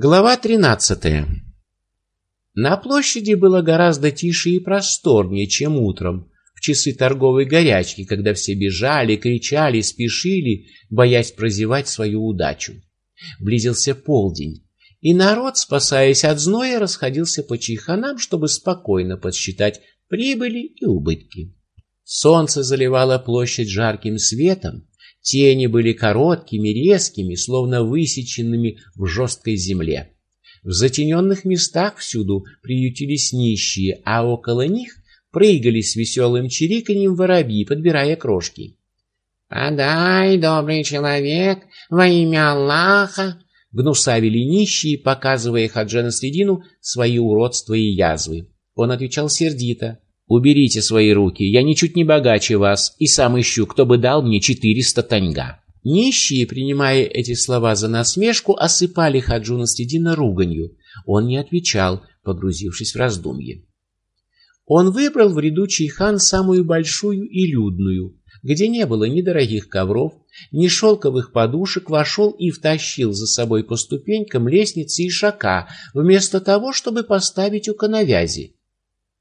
Глава 13. На площади было гораздо тише и просторнее, чем утром, в часы торговой горячки, когда все бежали, кричали, спешили, боясь прозевать свою удачу. Близился полдень, и народ, спасаясь от зноя, расходился по чайханам, чтобы спокойно подсчитать прибыли и убытки. Солнце заливало площадь жарким светом, Тени были короткими, резкими, словно высеченными в жесткой земле. В затененных местах всюду приютились нищие, а около них прыгали с веселым чириканьем воробьи, подбирая крошки. «Подай, добрый человек, во имя Аллаха!» Гнусавили нищие, показывая Хаджана Средину свои уродства и язвы. Он отвечал сердито. Уберите свои руки, я ничуть не богаче вас, и сам ищу, кто бы дал мне четыреста таньга. Нищие, принимая эти слова за насмешку, осыпали Хаджуна Стедина руганью. Он не отвечал, погрузившись в раздумье. Он выбрал в ряду чайхан самую большую и людную, где не было ни дорогих ковров, ни шелковых подушек, вошел и втащил за собой по ступенькам лестницы и шака, вместо того, чтобы поставить у коновязи.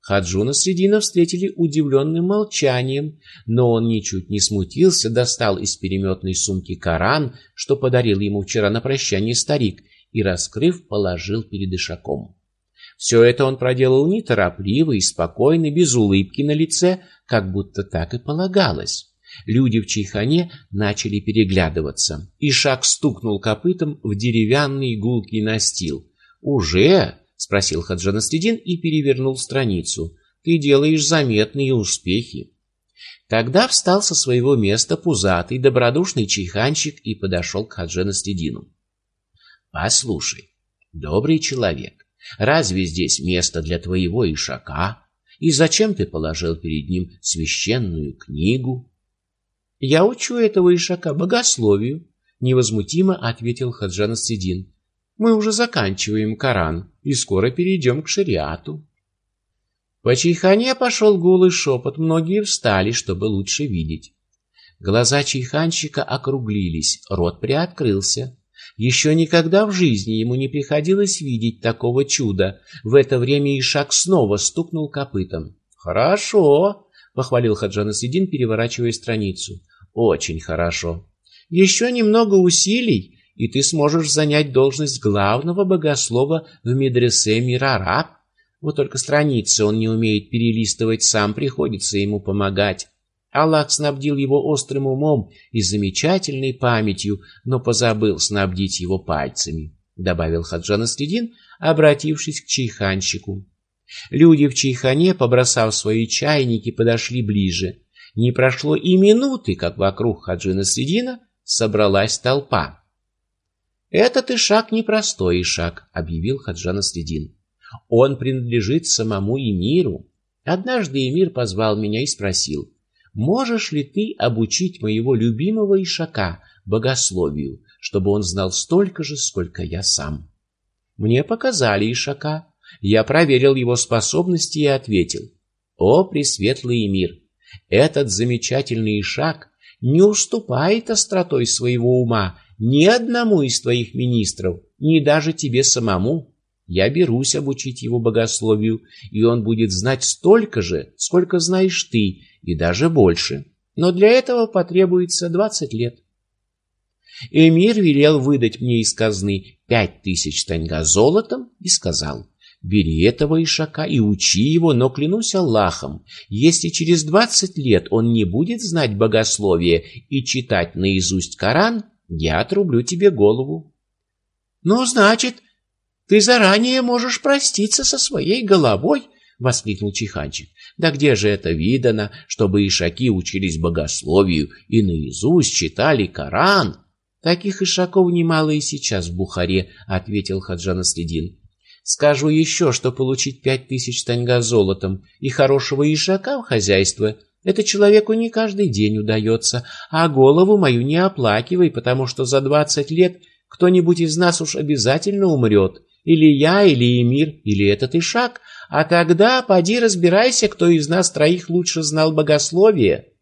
Хаджуна Средина встретили удивленным молчанием, но он ничуть не смутился, достал из переметной сумки Коран, что подарил ему вчера на прощание старик, и, раскрыв, положил перед Ишаком. Все это он проделал неторопливо и спокойно, без улыбки на лице, как будто так и полагалось. Люди в чайхане начали переглядываться. Ишак стукнул копытом в деревянный гулкий настил. «Уже?» — спросил Хаджан Астидин и перевернул страницу. «Ты делаешь заметные успехи». Тогда встал со своего места пузатый, добродушный чайханщик и подошел к Хаджан Астидину. «Послушай, добрый человек, разве здесь место для твоего ишака? И зачем ты положил перед ним священную книгу?» «Я учу этого ишака богословию», — невозмутимо ответил Хаджан Астидин. Мы уже заканчиваем Коран и скоро перейдем к шариату. По чайхане пошел голый шепот, многие встали, чтобы лучше видеть. Глаза чайханщика округлились, рот приоткрылся. Еще никогда в жизни ему не приходилось видеть такого чуда. В это время Ишак снова стукнул копытом. «Хорошо!» — похвалил Хаджан Сидин, переворачивая страницу. «Очень хорошо. Еще немного усилий, и ты сможешь занять должность главного богослова в медресе Мирараб. Вот только страницы он не умеет перелистывать сам, приходится ему помогать. Аллах снабдил его острым умом и замечательной памятью, но позабыл снабдить его пальцами, добавил Хаджан Астидин, обратившись к чайханщику. Люди в чайхане, побросав свои чайники, подошли ближе. Не прошло и минуты, как вокруг Хаджина Средина собралась толпа. «Этот Ишак непростой Ишак», — объявил Хаджан Следин. «Он принадлежит самому Эмиру. Однажды Эмир позвал меня и спросил, «Можешь ли ты обучить моего любимого Ишака богословию, чтобы он знал столько же, сколько я сам?» Мне показали Ишака. Я проверил его способности и ответил, «О, пресветлый Эмир, этот замечательный Ишак не уступает остротой своего ума ни одному из твоих министров, ни даже тебе самому. Я берусь обучить его богословию, и он будет знать столько же, сколько знаешь ты, и даже больше. Но для этого потребуется двадцать лет. Эмир велел выдать мне из казны пять тысяч таньга золотом и сказал, «Бери этого ишака и учи его, но клянусь Аллахом, если через двадцать лет он не будет знать богословие и читать наизусть Коран, я отрублю тебе голову. Ну, значит, ты заранее можешь проститься со своей головой, воскликнул Чиханчик. Да где же это видано, чтобы ишаки учились богословию и наизусть читали Коран? Таких ишаков немало и сейчас в Бухаре, ответил Хаджан Следин. Скажу еще, что получить пять тысяч таньга золотом и хорошего ишака в хозяйство это человеку не каждый день удается, а голову мою не оплакивай, потому что за двадцать лет кто-нибудь из нас уж обязательно умрет. Или я, или Эмир, или этот Ишак. А тогда поди разбирайся, кто из нас троих лучше знал богословие.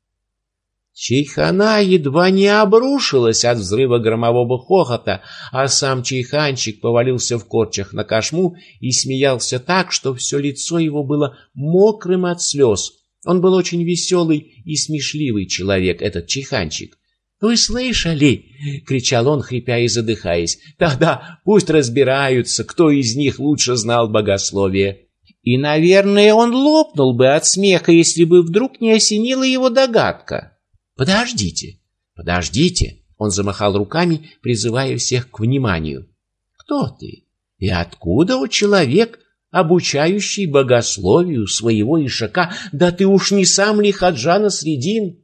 Чайхана едва не обрушилась от взрыва громового хохота, а сам чайханчик повалился в корчах на кошму и смеялся так, что все лицо его было мокрым от слез. Он был очень веселый и смешливый человек, этот чайханчик. «Вы слышали?» — кричал он, хрипя и задыхаясь. «Да-да, пусть разбираются, кто из них лучше знал богословие». И, наверное, он лопнул бы от смеха, если бы вдруг не осенила его догадка. Подождите, подождите. Он замахал руками, призывая всех к вниманию. Кто ты? И откуда у человек, обучающий богословию своего ишака? Да ты уж не сам ли Хаджана Средин?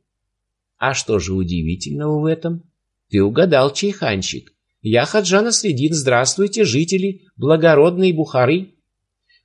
А что же удивительного в этом? Ты угадал, чайханчик. Я Хаджана Средин. Здравствуйте, жители благородной Бухары.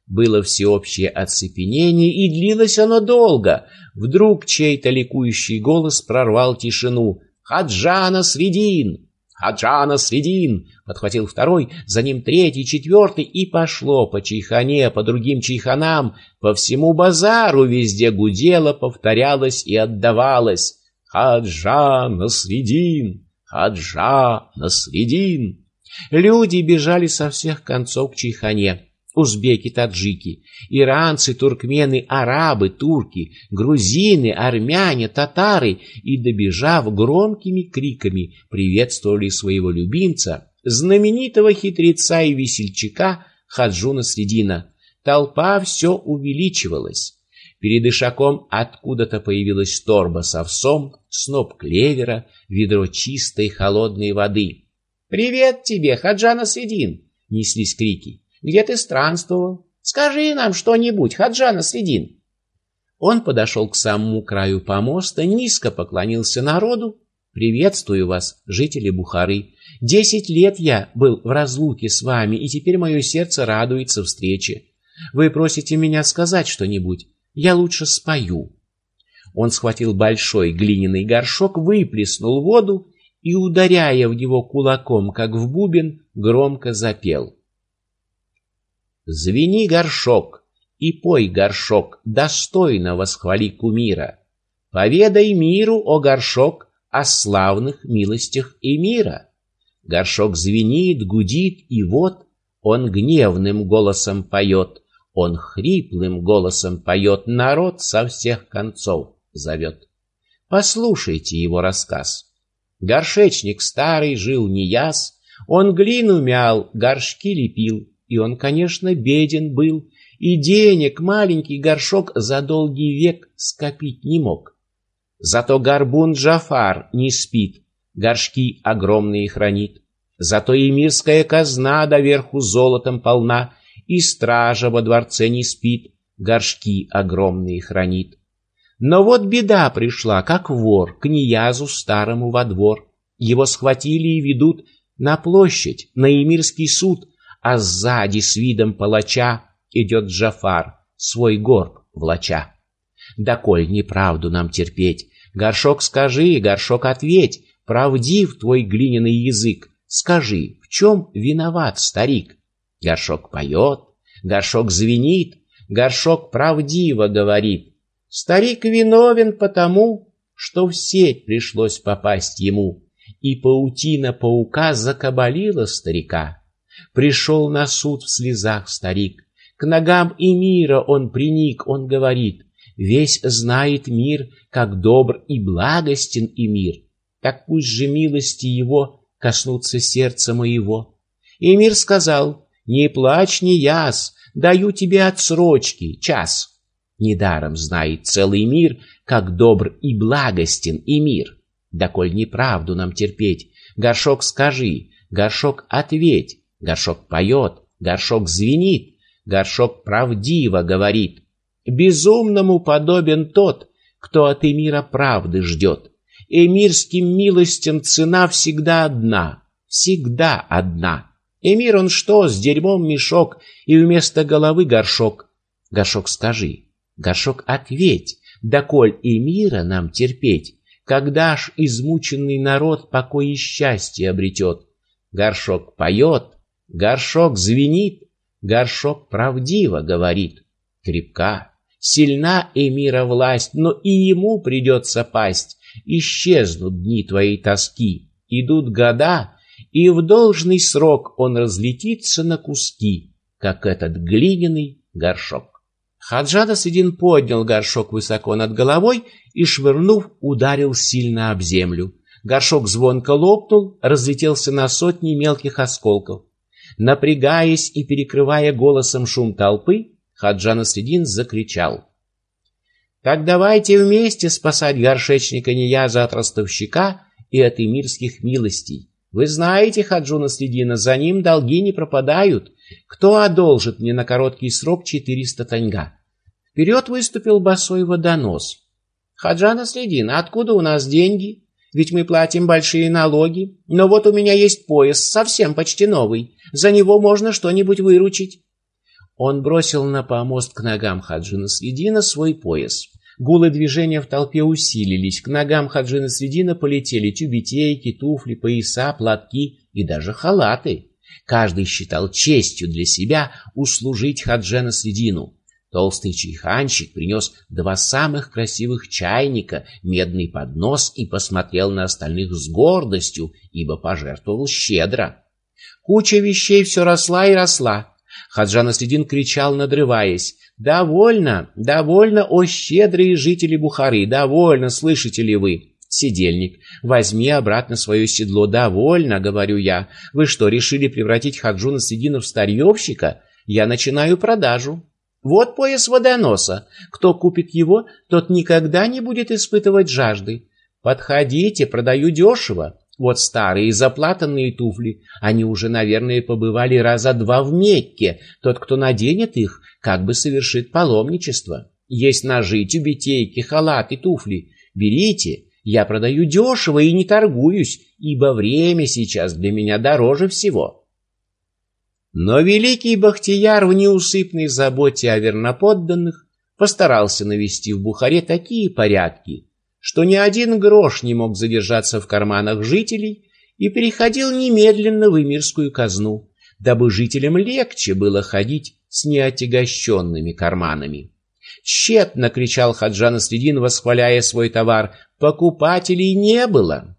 Было всеобщее оцепенение, и длилось оно долго. Вдруг чей-то ликующий голос прорвал тишину. «Хаджана Средин! Хаджана Средин!» Подхватил второй, за ним третий, четвертый, и пошло по чайхане, по другим чайханам, по всему базару везде гудело, повторялось и отдавалось. «Хаджана Средин! Хаджана Средин!» Люди бежали со всех концов к чайхане узбеки, таджики, иранцы, туркмены, арабы, турки, грузины, армяне, татары и, добежав громкими криками, приветствовали своего любимца, знаменитого хитреца и весельчака Хаджуна Средина. Толпа все увеличивалась. Перед Ишаком откуда-то появилась торба с овсом, сноп клевера, ведро чистой холодной воды. «Привет тебе, Хаджана Средин!» — неслись крики. Где ты странствовал? Скажи нам что-нибудь, Хаджана Средин. Он подошел к самому краю помоста, низко поклонился народу. Приветствую вас, жители Бухары. Десять лет я был в разлуке с вами, и теперь мое сердце радуется встрече. Вы просите меня сказать что-нибудь. Я лучше спою. Он схватил большой глиняный горшок, выплеснул воду и, ударяя в него кулаком, как в бубен, громко запел. Звени горшок и пой горшок, достойно восхвали кумира. Поведай миру, о горшок, о славных милостях и мира. Горшок звенит, гудит, и вот он гневным голосом поет, он хриплым голосом поет, народ со всех концов зовет. Послушайте его рассказ. Горшечник старый жил неяс, он глину мял, горшки лепил, и он, конечно, беден был, и денег маленький горшок за долгий век скопить не мог. Зато горбун Джафар не спит, горшки огромные хранит. Зато и мирская казна доверху золотом полна, и стража во дворце не спит, горшки огромные хранит. Но вот беда пришла, как вор, к неязу старому во двор. Его схватили и ведут на площадь, на Эмирский суд — а сзади с видом палача идет Джафар, свой горб влача. Да коль неправду нам терпеть, горшок скажи, горшок ответь, правдив твой глиняный язык, скажи, в чем виноват старик? Горшок поет, горшок звенит, горшок правдиво говорит. Старик виновен потому, что в сеть пришлось попасть ему, и паутина паука закабалила старика. Пришел на суд в слезах старик. К ногам и мира он приник, он говорит, Весь знает мир, как добр и благостен и мир. Так пусть же милости его коснутся сердца моего. И мир сказал, не плачь, не яс, даю тебе отсрочки, час. Недаром знает целый мир, как добр и благостен и мир. Да коль неправду нам терпеть, горшок скажи, горшок ответь, Горшок поет, горшок звенит, горшок правдиво говорит. Безумному подобен тот, кто от эмира правды ждет. Эмирским милостям цена всегда одна, всегда одна. Эмир он что, с дерьмом мешок и вместо головы горшок? Горшок скажи, горшок ответь, доколь эмира нам терпеть, когда ж измученный народ покой и счастье обретет? Горшок поет, Горшок звенит, горшок правдиво говорит. Крепка, сильна эмира власть, но и ему придется пасть. исчезнут дни твоей тоски, идут года, и в должный срок он разлетится на куски, как этот глиняный горшок. Хаджада Сидин поднял горшок высоко над головой и, швырнув, ударил сильно об землю. Горшок звонко лопнул, разлетелся на сотни мелких осколков. Напрягаясь и перекрывая голосом шум толпы, Хаджан Средин закричал. «Так давайте вместе спасать горшечника Нияза от ростовщика и от эмирских милостей. Вы знаете Хаджуна Средина, за ним долги не пропадают. Кто одолжит мне на короткий срок четыреста таньга?» Вперед выступил босой водонос. «Хаджана Средин, откуда у нас деньги?» Ведь мы платим большие налоги. Но вот у меня есть пояс, совсем почти новый. За него можно что-нибудь выручить. Он бросил на помост к ногам Хаджина Средина свой пояс. Гулы движения в толпе усилились. К ногам Хаджина Средина полетели тюбетейки, туфли, пояса, платки и даже халаты. Каждый считал честью для себя услужить Хаджина Средину. Толстый чайханщик принес два самых красивых чайника, медный поднос и посмотрел на остальных с гордостью, ибо пожертвовал щедро. Куча вещей все росла и росла. Хаджан Аследин кричал, надрываясь. «Довольно, довольно, о щедрые жители Бухары, довольно, слышите ли вы?» «Сидельник, возьми обратно свое седло, довольно, — говорю я. Вы что, решили превратить Хаджуна Средина в старьевщика? Я начинаю продажу». Вот пояс водоноса. Кто купит его, тот никогда не будет испытывать жажды. Подходите, продаю дешево. Вот старые заплатанные туфли, они уже, наверное, побывали раза два в Мекке. Тот, кто наденет их, как бы совершит паломничество. Есть ножи, тюбетейки, халаты, туфли. Берите, я продаю дешево и не торгуюсь, ибо время сейчас для меня дороже всего. Но великий Бахтияр в неусыпной заботе о верноподданных постарался навести в Бухаре такие порядки, что ни один грош не мог задержаться в карманах жителей и переходил немедленно в эмирскую казну, дабы жителям легче было ходить с неотягощенными карманами. Тщетно кричал Хаджан Средин, восхваляя свой товар. Покупателей не было.